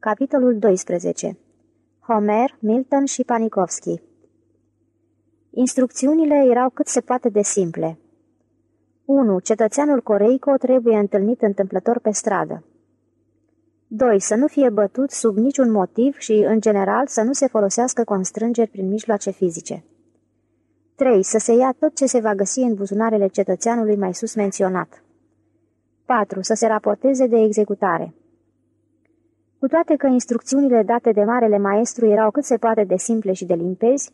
Capitolul 12 Homer, Milton și Panikovski Instrucțiunile erau cât se poate de simple. 1. Cetățeanul Coreico trebuie întâlnit întâmplător pe stradă. 2. Să nu fie bătut sub niciun motiv și, în general, să nu se folosească constrângeri prin mijloace fizice. 3. Să se ia tot ce se va găsi în buzunarele cetățeanului mai sus menționat. 4. Să se raporteze de executare. Cu toate că instrucțiunile date de marele maestru erau cât se poate de simple și de limpezi,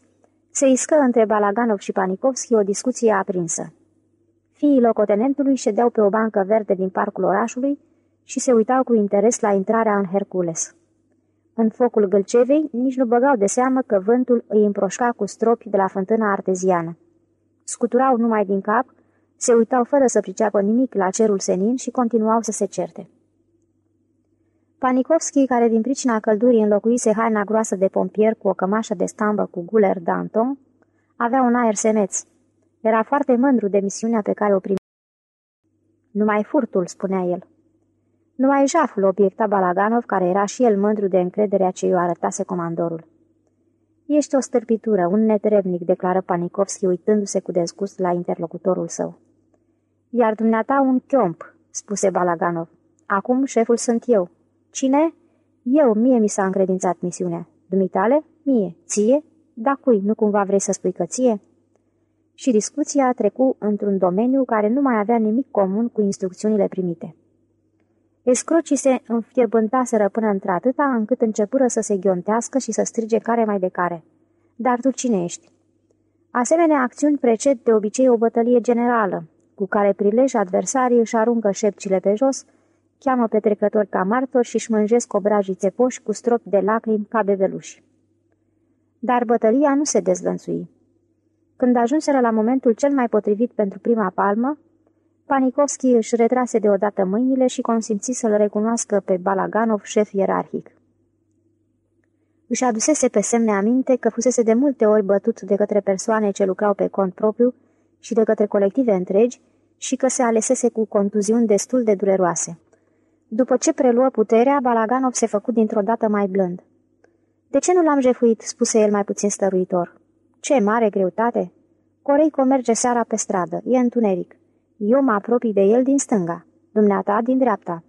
se iscă între Balaganov și Panikovski o discuție aprinsă. Fiii locotenentului ședeau pe o bancă verde din parcul orașului și se uitau cu interes la intrarea în Hercules. În focul gâlcevei nici nu băgau de seamă că vântul îi împroșca cu stropi de la fântâna arteziană. Scuturau numai din cap, se uitau fără să priceapă nimic la cerul senin și continuau să se certe. Panikovski, care din pricina căldurii înlocuise haina groasă de pompier cu o cămașă de stambă cu guler Danton, avea un aer semeț. Era foarte mândru de misiunea pe care o primea. Numai furtul, spunea el. Numai jaful, obiecta Balaganov, care era și el mândru de încrederea ce i-o arătase comandorul. Ești o stârpitură, un netrebnic, declară Panikovski, uitându-se cu dezgust la interlocutorul său. Iar dumneata un chiomp, spuse Balaganov. Acum șeful sunt eu. Cine? Eu, mie mi s-a încredințat misiunea. Dumitale? Mie. Ție? Da cui, nu cumva vrei să spui că ție? Și discuția a trecut într-un domeniu care nu mai avea nimic comun cu instrucțiunile primite. Escrocii se înfierbântaseră până într-atâta încât începură să se ghiontească și să strige care mai de care. Dar tu cine ești? Asemenea acțiuni preced de obicei o bătălie generală, cu care prilej adversarii își aruncă șepcile pe jos, cheamă pe trecători ca martori și își mânjesc obrajii țepoși cu stropi de lacrimi ca bebeluși. Dar bătălia nu se dezlănțui. Când ajunseră la momentul cel mai potrivit pentru prima palmă, Panikovski își retrase deodată mâinile și consimți să-l recunoască pe Balaganov, șef ierarhic. Își adusese pe semne aminte că fusese de multe ori bătut de către persoane ce lucrau pe cont propriu și de către colective întregi și că se alesese cu contuziuni destul de dureroase. După ce preluă puterea, Balaganov se făcut dintr-o dată mai blând. De ce nu l-am jefuit?" spuse el mai puțin stăruitor. Ce mare greutate! Coreico merge seara pe stradă, e întuneric. Eu mă apropii de el din stânga, dumneata din dreapta.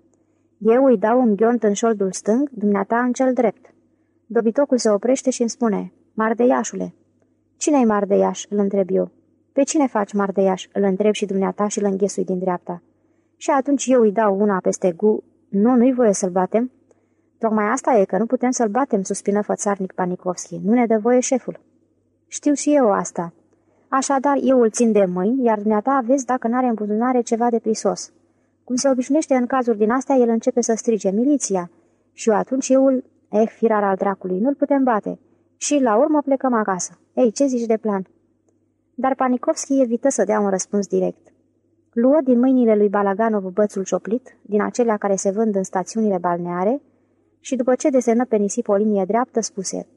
Eu îi dau un ghiont în șoldul stâng, dumneata în cel drept. Dobitocul se oprește și îmi spune, Mardeiașule. Cine-i Mardeiaș? îl întreb eu. Pe cine faci Mardeiaș? îl întreb și dumneata și îl înghesui din dreapta. Și atunci eu îi dau una peste gu... Nu, nu-i voie să-l batem. Tocmai asta e, că nu putem să-l batem, suspină fățarnic Panikovski. Nu ne dă voie șeful. Știu și eu asta. Așadar, eu îl țin de mâini, iar dumneata vezi dacă n-are în buzunare ceva de prisos. Cum se obișnuiește în cazuri din astea, el începe să strige miliția. Și eu atunci eu îl... Eh, firar al dracului, nu-l putem bate. Și la urmă plecăm acasă. Ei, ce zici de plan? Dar Panikovski evită să dea un răspuns direct. Luă din mâinile lui Balaganov bățul cioplit, din acelea care se vând în stațiunile balneare, și după ce desenă pe nisip o linie dreaptă, spuse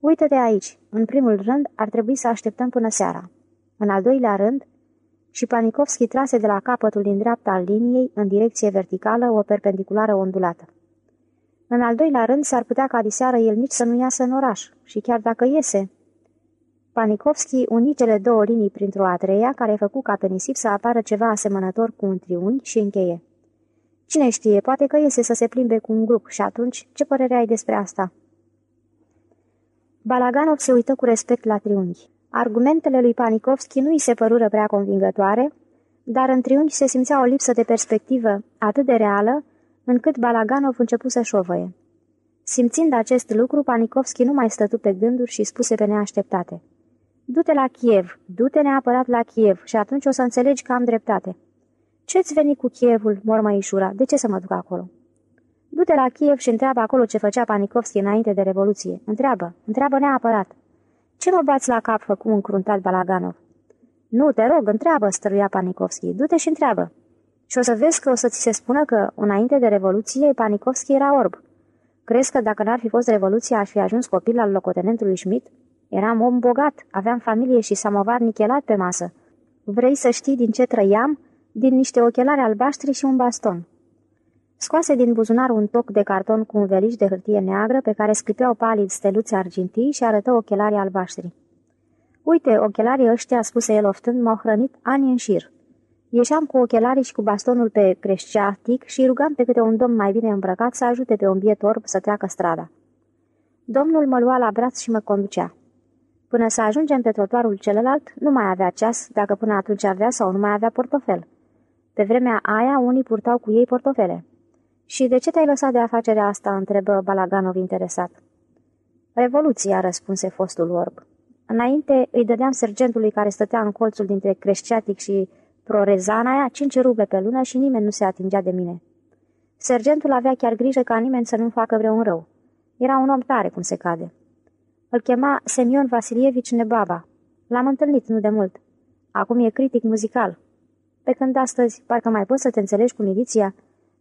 Uită de aici, în primul rând ar trebui să așteptăm până seara. În al doilea rând, și Panikovski trase de la capătul din dreapta al liniei în direcție verticală o perpendiculară ondulată. În al doilea rând, s-ar putea ca diseară el nici să nu iasă în oraș, și chiar dacă iese... Panikovski uni cele două linii printr-o a treia, care făcu ca pe nisip să apară ceva asemănător cu un triunghi și încheie. Cine știe, poate că iese să se plimbe cu un grup și atunci, ce părere ai despre asta?" Balaganov se uită cu respect la triunghi. Argumentele lui Panikovski nu îi se părură prea convingătoare, dar în triunghi se simțea o lipsă de perspectivă atât de reală, încât Balaganov începu să șovăie. Simțind acest lucru, Panikovski nu mai stătu pe gânduri și spuse pe neașteptate. Du-te la Kiev, du-te neapărat la Kiev și atunci o să înțelegi că am dreptate. Ce-ți veni cu Kievul, mormăișura? De ce să mă duc acolo?" Du-te la Kiev și întreabă acolo ce făcea Panikovski înainte de Revoluție. Întreabă, întreabă neapărat. Ce mă bați la cap, făcu un cruntat Balaganov? Nu, te rog, întreabă, stăruia Panikovski. Du-te și întreabă. Și o să vezi că o să ți se spună că, înainte de Revoluție, Panikovski era orb. Crezi că dacă n-ar fi fost Revoluția, aș fi ajuns copil al locotenentului Schmidt? Eram om bogat, aveam familie și samovar nichelat pe masă. Vrei să știi din ce trăiam? Din niște ochelari albaștri și un baston. Scoase din buzunar un toc de carton cu un veliș de hârtie neagră pe care sclipeau palid steluțe argintii și arătă ochelarii albaștri. Uite, ochelarii ăștia, spuse el oftând, m-au hrănit ani în șir. Ieșeam cu ochelarii și cu bastonul pe creșceatic și rugam pe câte un domn mai bine îmbrăcat să ajute pe un biet orb să treacă strada. Domnul mă lua la braț și mă conducea. Până să ajungem pe trotuarul celălalt, nu mai avea ceas, dacă până atunci avea sau nu mai avea portofel. Pe vremea aia, unii purtau cu ei portofele. Și de ce te-ai lăsat de afacerea asta?" întrebă Balaganov interesat. Revoluția," răspunse fostul orb. Înainte îi dădeam sergentului care stătea în colțul dintre Creșciatic și Prorezanaia cinci ruble pe lună și nimeni nu se atingea de mine. Sergentul avea chiar grijă ca nimeni să nu facă vreun rău. Era un om tare, cum se cade. Îl chema Semion Vasilievici Nebaba. L-am întâlnit nu de mult. Acum e critic muzical. Pe când astăzi, parcă mai poți să te înțelegi cu miliția,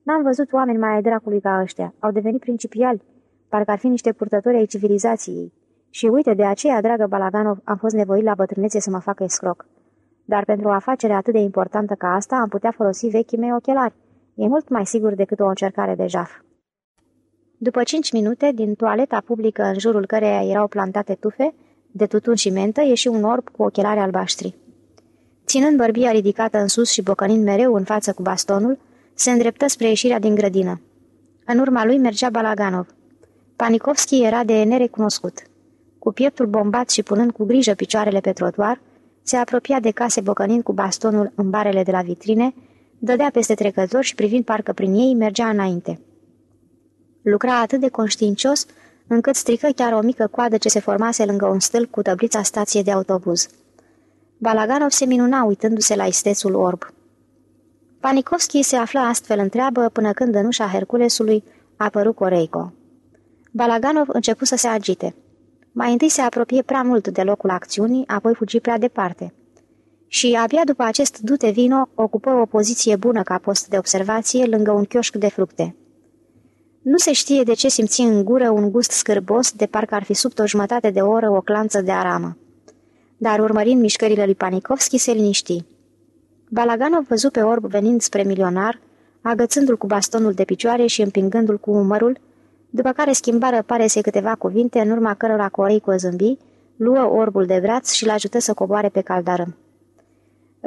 n-am văzut oameni mai ai dracului ca ăștia. Au devenit principiali, parcă ar fi niște purtători ai civilizației. Și uite, de aceea, dragă Balaganov, am fost nevoit la bătrânețe să mă facă escroc. Dar pentru o afacere atât de importantă ca asta, am putea folosi vechii mei ochelari. E mult mai sigur decât o încercare de jaf. După cinci minute, din toaleta publică în jurul căreia erau plantate tufe, de tutun și mentă, ieși un orb cu ochelari albaștri. Ținând bărbia ridicată în sus și bocănind mereu în față cu bastonul, se îndreptă spre ieșirea din grădină. În urma lui mergea Balaganov. Panikovski era de nerecunoscut. Cu pieptul bombat și punând cu grijă picioarele pe trotuar, se apropia de case bocănind cu bastonul în barele de la vitrine, dădea peste trecători și privind parcă prin ei, mergea înainte. Lucra atât de conștiincios, încât strică chiar o mică coadă ce se formase lângă un stâlp cu tablița stației de autobuz. Balaganov se minuna uitându-se la istețul orb. Panikovski se afla astfel în treabă până când în ușa Herculesului a apărut Coreico. Balaganov început să se agite. Mai întâi se apropie prea mult de locul acțiunii, apoi fugi prea departe. Și abia după acest dute vino, ocupă o poziție bună ca post de observație lângă un chioșc de fructe. Nu se știe de ce simți în gură un gust scârbos, de parcă ar fi sub o jumătate de oră o clanță de aramă. Dar urmărind mișcările lui Panikovski, se liniști. Balaganov văzu pe orb venind spre milionar, agățându-l cu bastonul de picioare și împingându-l cu umărul, după care schimbară parese câteva cuvinte, în urma cărora Corei cu zâmbi, luă orbul de braț și l-ajută să coboare pe caldarăm.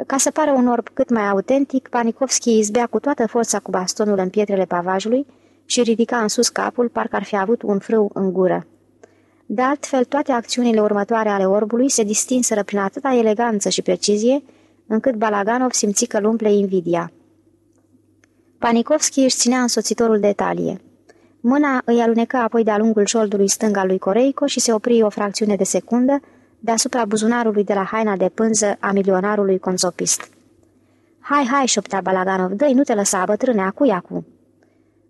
Ca să pară un orb cât mai autentic, Panikovski izbea cu toată forța cu bastonul în pietrele pavajului și ridica în sus capul, parcă ar fi avut un frâu în gură. De altfel, toate acțiunile următoare ale orbului se distinseră prin atâta eleganță și precizie, încât Balaganov simți că umple invidia. Panikovski își ținea însoțitorul de talie. Mâna îi alunecă apoi de-a lungul șoldului stâng al lui Coreico și se opri o fracțiune de secundă deasupra buzunarului de la haina de pânză a milionarului consopist. Hai, hai, șoptea Balaganov, dă nu te lăsa, bătrâne, acu acu.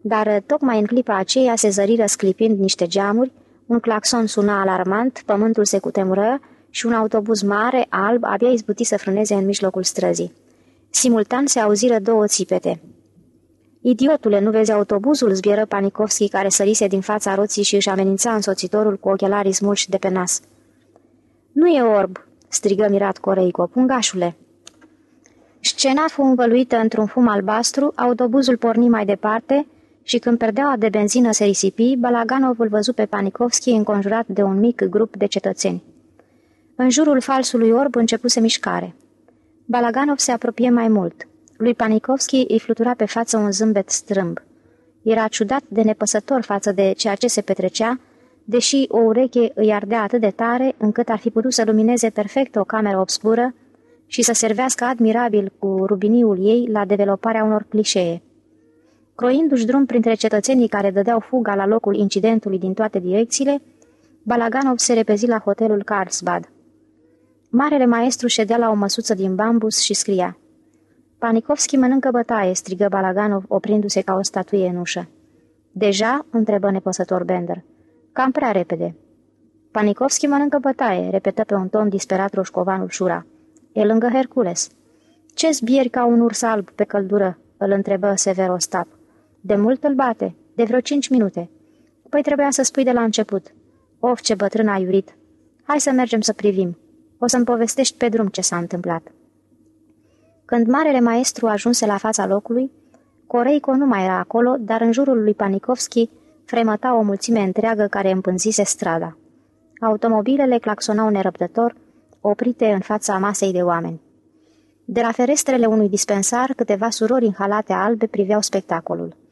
Dar tocmai în clipa aceea se zăriră sclipind niște geamuri, un claxon suna alarmant, pământul se cutemură și un autobuz mare, alb, abia izbuti să frâneze în mijlocul străzii. Simultan se auziră două țipete. Idiotule, nu vezi autobuzul?" zbieră Panikovski, care sărise din fața roții și își amenința însoțitorul cu ochelarii smulși de pe nas. Nu e orb!" strigă mirat Coreico. Pungașule!" Scena fu învăluită într-un fum albastru, autobuzul porni mai departe și când perdeaua de benzină se risipi, Balaganov îl văzu pe Panikovski înconjurat de un mic grup de cetățeni. În jurul falsului orb începuse mișcare. Balaganov se apropie mai mult. Lui Panikovski îi flutura pe față un zâmbet strâmb. Era ciudat de nepăsător față de ceea ce se petrecea, deși o ureche îi ardea atât de tare încât ar fi putut să lumineze perfect o cameră obscură și să servească admirabil cu rubiniul ei la developarea unor clișee. Croindu-și drum printre cetățenii care dădeau fuga la locul incidentului din toate direcțiile, Balaganov se repezi la hotelul Carlsbad. Marele maestru ședea la o măsuță din bambus și scria Panikovski mănâncă bătaie, strigă Balaganov, oprindu-se ca o statuie în ușă. Deja?" întrebă nepăsător Bender. Cam prea repede." Panikovski mănâncă bătaie," repetă pe un ton disperat roșcovanul Șura. E lângă Hercules." Ce zbieri ca un urs alb pe căldură?" îl întrebă sever Ostap. De mult îl bate, de vreo cinci minute." Păi trebuia să spui de la început." Of, ce bătrân a iurit! Hai să mergem să privim. O să-mi povestești pe drum ce s-a întâmplat." Când marele maestru ajunse la fața locului, Coreico nu mai era acolo, dar în jurul lui Panikovski fremăta o mulțime întreagă care împânzise strada. Automobilele claxonau nerăbdător, oprite în fața masei de oameni. De la ferestrele unui dispensar, câteva surori în halate albe priveau spectacolul.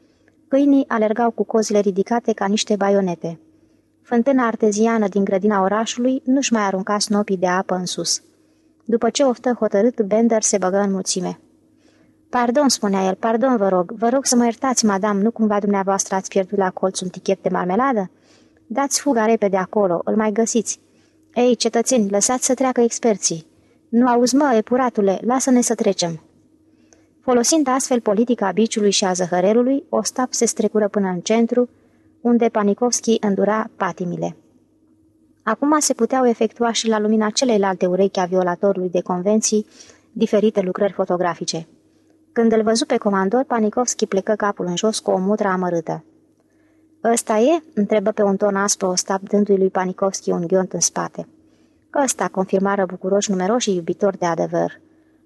Câinii alergau cu cozile ridicate ca niște baionete. Fântâna arteziană din grădina orașului nu-și mai arunca snopii de apă în sus. După ce oftă hotărât, Bender se băgă în mulțime. Pardon, spunea el, pardon, vă rog. Vă rog să mă iertați, madame, nu cumva dumneavoastră ați pierdut la colț un tichet de marmeladă? Dați fuga repede acolo, îl mai găsiți. Ei, cetățeni, lăsați să treacă experții. Nu auzi, mă, epuratule, lasă-ne să trecem. Folosind astfel politica biciului și a zăhărelului, Ostap se strecură până în centru, unde Panikovski îndura patimile. Acum se puteau efectua și la lumina celelalte urechi a violatorului de convenții diferite lucrări fotografice. Când îl văzu pe comandor, Panikovski plecă capul în jos cu o mutră amărâtă. Ăsta e?" întrebă pe un ton aspru Ostap, dându-i lui Panikovski un ghiont în spate. Ăsta, confirmară bucuroși numeroși și iubitori de adevăr.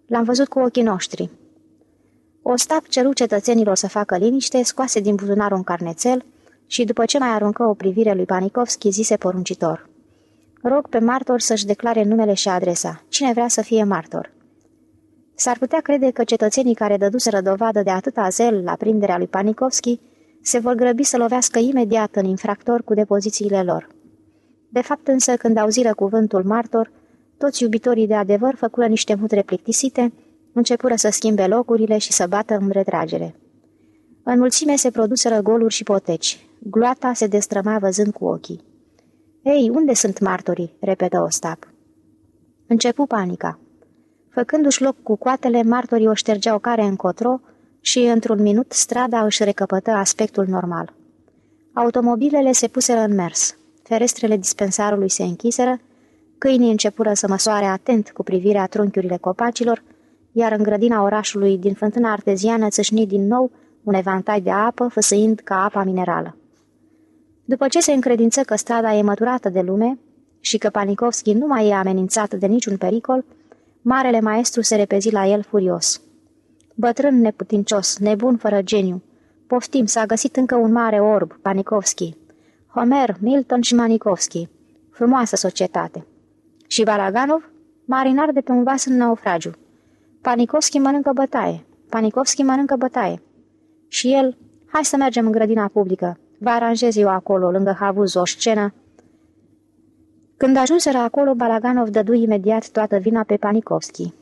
L-am văzut cu ochii noștri. Ostap ceru cetățenilor să facă liniște, scoase din buzunar un carnețel și, după ce mai aruncă o privire lui Panikovski, zise poruncitor. Rog pe martor să-și declare numele și adresa. Cine vrea să fie martor? S-ar putea crede că cetățenii care dăduseră dovadă de atâta zel la prinderea lui Panikovski se vor grăbi să lovească imediat în infractor cu depozițiile lor. De fapt însă, când auziră cuvântul martor, toți iubitorii de adevăr făcură niște mutre plictisite, începură să schimbe locurile și să bată în retragere. În mulțime se produseră goluri și poteci. Gloata se destrăma văzând cu ochii. Ei, unde sunt martorii?" repetă Ostap. Începu panica. Făcându-și loc cu coatele, martorii o ștergeau care încotro și, într-un minut, strada își recăpătă aspectul normal. Automobilele se puseră în mers. Ferestrele dispensarului se închiseră, câinii începură să măsoare atent cu privirea trunchiurile copacilor, iar în grădina orașului din fântâna arteziană țâșni din nou un evantai de apă, făsăind ca apa minerală. După ce se încredință că strada e măturată de lume și că Panikovski nu mai e amenințat de niciun pericol, marele maestru se repezi la el furios. Bătrân neputincios, nebun fără geniu, poftim, s-a găsit încă un mare orb, Panikovski. Homer, Milton și Manikovski. Frumoasă societate. Și Balaganov? Marinar de pe un vas în naufragiu. Panikovski mănâncă bătaie. Panikovski mănâncă bătaie. Și el, hai să mergem în grădina publică. Vă aranjez eu acolo, lângă havuz, o scenă. Când ajunseră acolo, Balaganov dădu imediat toată vina pe Panikovski.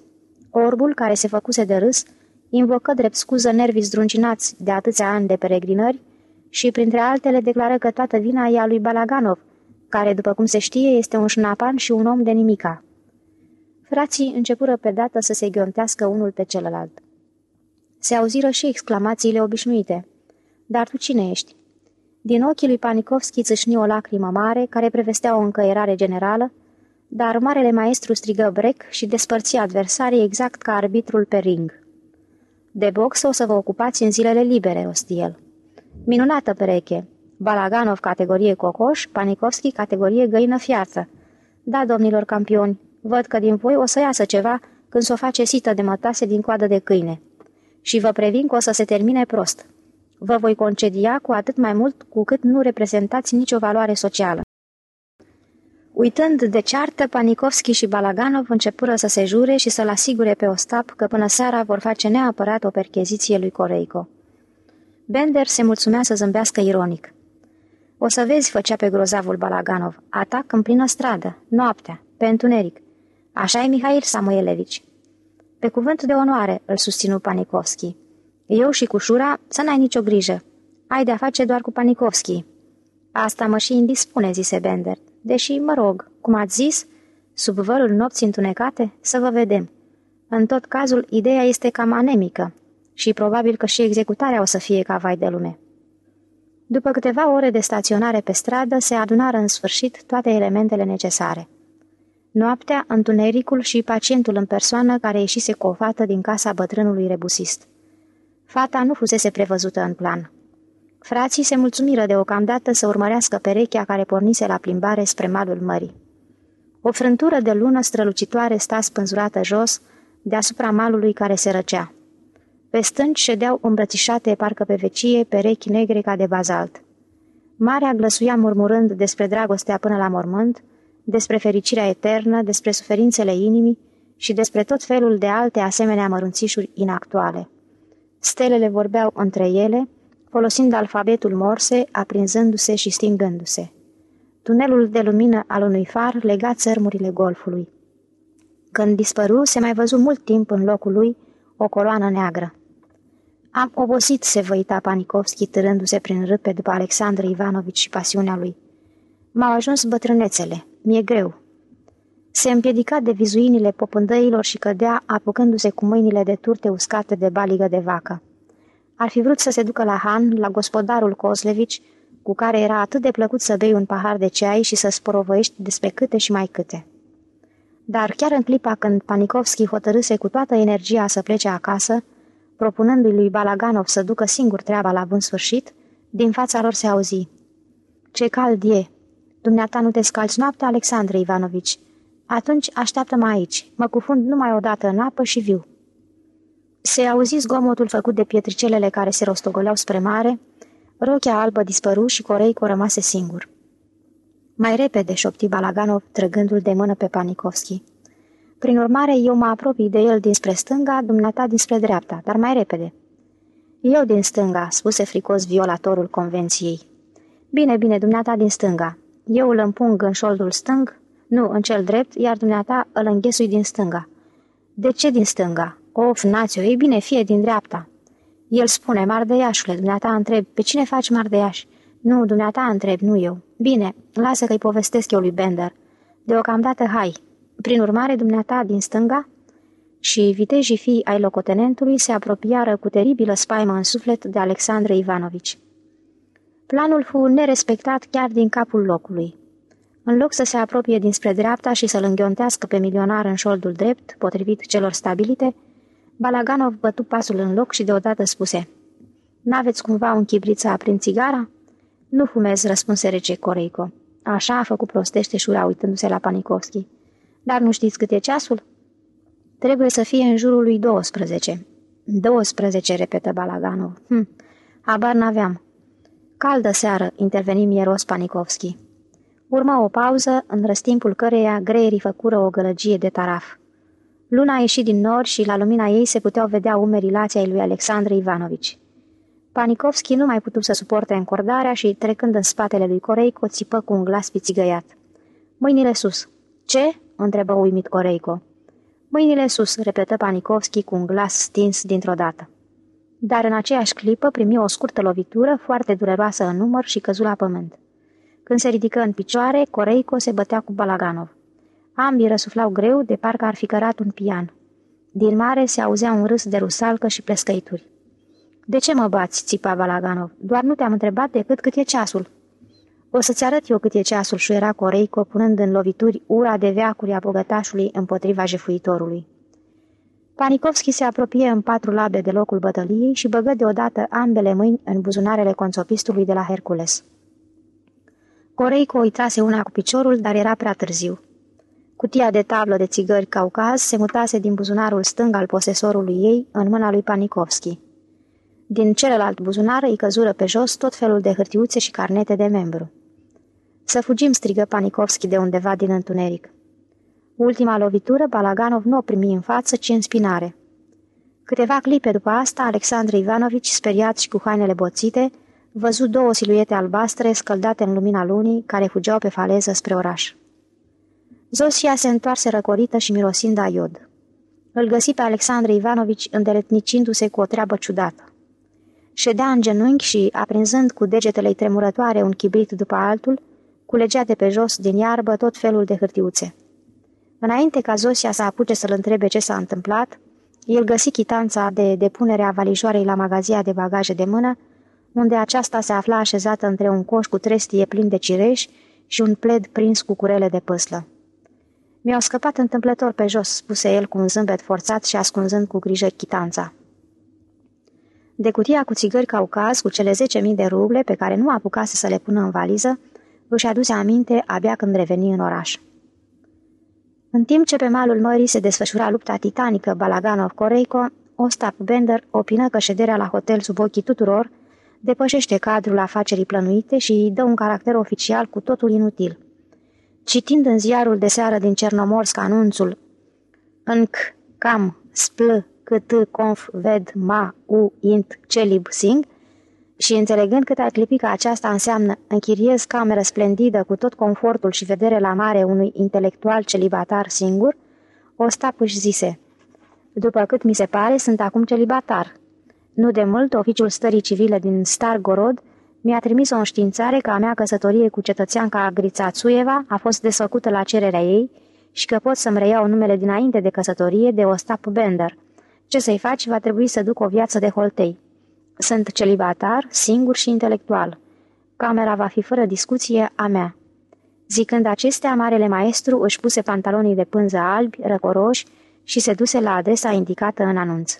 Orbul, care se făcuse de râs, invocă drept scuză nervii zdruncinați de atâția ani de peregrinări și, printre altele, declară că toată vina e a lui Balaganov, care, după cum se știe, este un șnapan și un om de nimica. Frații începură pe dată să se ghiontească unul pe celălalt. Se auziră și exclamațiile obișnuite. Dar tu cine ești? Din ochii lui Panikovski țâșni o lacrimă mare, care prevestea o încăierare generală, dar marele maestru strigă brec și despărți adversarii exact ca arbitrul pe ring. De box o să vă ocupați în zilele libere, osti el. Minunată pereche! Balaganov categorie cocoș, Panikovski categorie găină fiață. Da, domnilor campioni, văd că din voi o să iasă ceva când s-o face sită de mătase din coadă de câine. Și vă previn că o să se termine prost. Vă voi concedia cu atât mai mult cu cât nu reprezentați nicio valoare socială. Uitând de ceartă, Panikovski și Balaganov începură să se jure și să-l asigure pe Ostap că până seara vor face neapărat o percheziție lui Coreico. Bender se mulțumea să zâmbească ironic. O să vezi, făcea pe grozavul Balaganov, atac în plină stradă, noaptea, pe întuneric. Așa e Mihail Samuelevici. Pe cuvânt de onoare, îl susținu Panikovski. Eu și cu Șura să n-ai nicio grijă. Ai de-a face doar cu Panikovski. Asta mă și indispune, zise Bender. Deși, mă rog, cum ați zis, sub vărul nopții întunecate, să vă vedem. În tot cazul, ideea este cam anemică și probabil că și executarea o să fie ca vai de lume. După câteva ore de staționare pe stradă, se adunară în sfârșit toate elementele necesare. Noaptea, întunericul și pacientul în persoană care ieșise cu o fată din casa bătrânului rebusist. Fata nu fusese prevăzută în plan. Frații se mulțumiră deocamdată să urmărească perechea care pornise la plimbare spre malul mării. O frântură de lună strălucitoare sta spânzurată jos, deasupra malului care se răcea. Pe stânci ședeau îmbrățișate parcă pe vecie perechi negre ca de bazalt. Marea glăsuia murmurând despre dragostea până la mormânt, despre fericirea eternă, despre suferințele inimii și despre tot felul de alte asemenea mărunțișuri inactuale. Stelele vorbeau între ele, folosind alfabetul morse, aprinzându-se și stingându-se. Tunelul de lumină al unui far lega țărmurile golfului. Când dispăru, se mai văzu mult timp în locul lui o coloană neagră. Am obosit, se văita Panikovski, târându-se prin râpe după Alexandru Ivanovici și pasiunea lui. M-au ajuns bătrânețele. Mi-e greu. Se împiedica de vizuinile popândăilor și cădea, apucându-se cu mâinile de turte uscate de baligă de vacă. Ar fi vrut să se ducă la Han, la gospodarul Kozlevici, cu care era atât de plăcut să bei un pahar de ceai și să sporovăiești despre câte și mai câte. Dar chiar în clipa când Panikovski hotărâse cu toată energia să plece acasă, propunându-i lui Balaganov să ducă singur treaba la bun sfârșit, din fața lor se auzi. Ce cald e! Dumneata nu te scalți noaptea, Alexandre Ivanovici. Atunci așteaptă-mă aici. Mă cufund numai o dată în apă și viu. Se auzi zgomotul făcut de pietricelele care se rostogoleau spre mare, rochea albă dispăru și Coreico rămase singur. Mai repede, șopti Balaganov, trăgându-l de mână pe Panikovski. Prin urmare, eu mă apropii de el dinspre stânga, dumneata dinspre dreapta, dar mai repede. Eu din stânga, spuse fricos violatorul convenției. Bine, bine, dumneata din stânga. Eu îl împung în șoldul stâng, nu, în cel drept, iar dumneata îl înghesui din stânga. De ce din stânga? Of, națio, ei bine, fie din dreapta. El spune, mardeiașule, dumneata întreb, pe cine faci mardeiaș? Nu, dumneata întreb, nu eu. Bine, lasă că-i povestesc eu lui Bender. Deocamdată, hai. Prin urmare, dumneata din stânga? Și vitejii fii ai locotenentului se apropiară cu teribilă spaimă în suflet de Alexandru Ivanovici. Planul fu nerespectat chiar din capul locului. În loc să se apropie dinspre dreapta și să-l înghiontească pe milionar în șoldul drept, potrivit celor stabilite, Balaganov bătu pasul în loc și deodată spuse N-aveți cumva un chibrit să aprind țigara?" Nu fumez," răspunse rece Coreico. Așa a făcut prostește șura uitându-se la Panikovski. Dar nu știți cât e ceasul?" Trebuie să fie în jurul lui 12." 12, repetă Balaganov. Hm, habar n-aveam. Caldă seară, interveni Mieros Panikovski. Urma o pauză, în răstimpul căreia greierii făcură o gălăgie de taraf. Luna a ieșit din nor și la lumina ei se puteau vedea umerii lații lui Alexandru Ivanovici. Panikovski nu mai putu să suporte încordarea și, trecând în spatele lui Coreico, țipă cu un glas pițigăiat. Mâinile sus. Ce?" întrebă uimit Coreico. Mâinile sus," repetă Panikovski cu un glas stins dintr-o dată. Dar în aceeași clipă primi o scurtă lovitură, foarte dureroasă în număr și căzu la pământ. Când se ridică în picioare, Coreico se bătea cu Balaganov. Ambii răsuflau greu, de parcă ar fi cărat un pian. Din mare se auzea un râs de rusalcă și plescăituri. De ce mă bați?" țipa Balaganov. Doar nu te-am întrebat decât cât e ceasul." O să-ți arăt eu cât e ceasul," șuiera Coreico, punând în lovituri ura de veacuri a bogătașului împotriva jefuitorului. Panikovski se apropie în patru labe de locul bătăliei și băgă deodată ambele mâini în buzunarele consopistului de la Hercules. Coreico uitase una cu piciorul, dar era prea târziu. Cutia de tablă de țigări caucaz se mutase din buzunarul stâng al posesorului ei în mâna lui Panikovski. Din celălalt buzunar îi căzură pe jos tot felul de hârtiuțe și carnete de membru. Să fugim, strigă Panikovski de undeva din întuneric. Ultima lovitură, Balaganov nu o primi în față, ci în spinare. Câteva clipe după asta, Alexandru Ivanovici, speriat și cu hainele boțite, văzut două siluete albastre scăldate în lumina lunii, care fugeau pe faleză spre oraș. Zosia se întoarse răcorită și mirosind a iod. Îl găsi pe Alexandru Ivanovici îndeletnicindu-se cu o treabă ciudată. Ședea în genunchi și, aprinzând cu degetele tremurătoare un chibrit după altul, culegea de pe jos din iarbă tot felul de hârtiuțe. Înainte ca Zosia să apuce să-l întrebe ce s-a întâmplat, el găsi chitanța de depunere a valijoarei la magazia de bagaje de mână, unde aceasta se afla așezată între un coș cu trestie plin de cireși și un pled prins cu curele de păslă. Mi-au scăpat întâmplător pe jos," spuse el cu un zâmbet forțat și ascunzând cu grijă chitanța. De cutia cu țigări caucaz, cu cele 10.000 de ruble pe care nu apucase să le pună în valiză, își aduse aminte abia când reveni în oraș. În timp ce pe malul mării se desfășura lupta titanică Balaganov-Coreico, Ostap Bender opină că șederea la hotel sub ochii tuturor depășește cadrul afacerii plănuite și îi dă un caracter oficial cu totul inutil. Citind în ziarul de seară din Cernomorsk anunțul Înc, cam, spl, cât conf, ved, ma, u, int, celib, sing, și înțelegând cât ar clipi că aceasta înseamnă închiriez cameră splendidă cu tot confortul și vedere la mare unui intelectual celibatar singur, Ostap își zise, După cât mi se pare, sunt acum celibatar. Nu de mult, oficiul stării civile din Stargorod mi-a trimis o înștiințare că a mea căsătorie cu cetățeanca Grița Tsueva a fost desfăcută la cererea ei și că pot să-mi reiau numele dinainte de căsătorie de Ostap Bender. Ce să-i faci, va trebui să duc o viață de holtei. Sunt celibatar, singur și intelectual. Camera va fi fără discuție a mea. Zicând acestea, marele maestru își puse pantalonii de pânză albi, răcoroși și se duse la adresa indicată în anunț.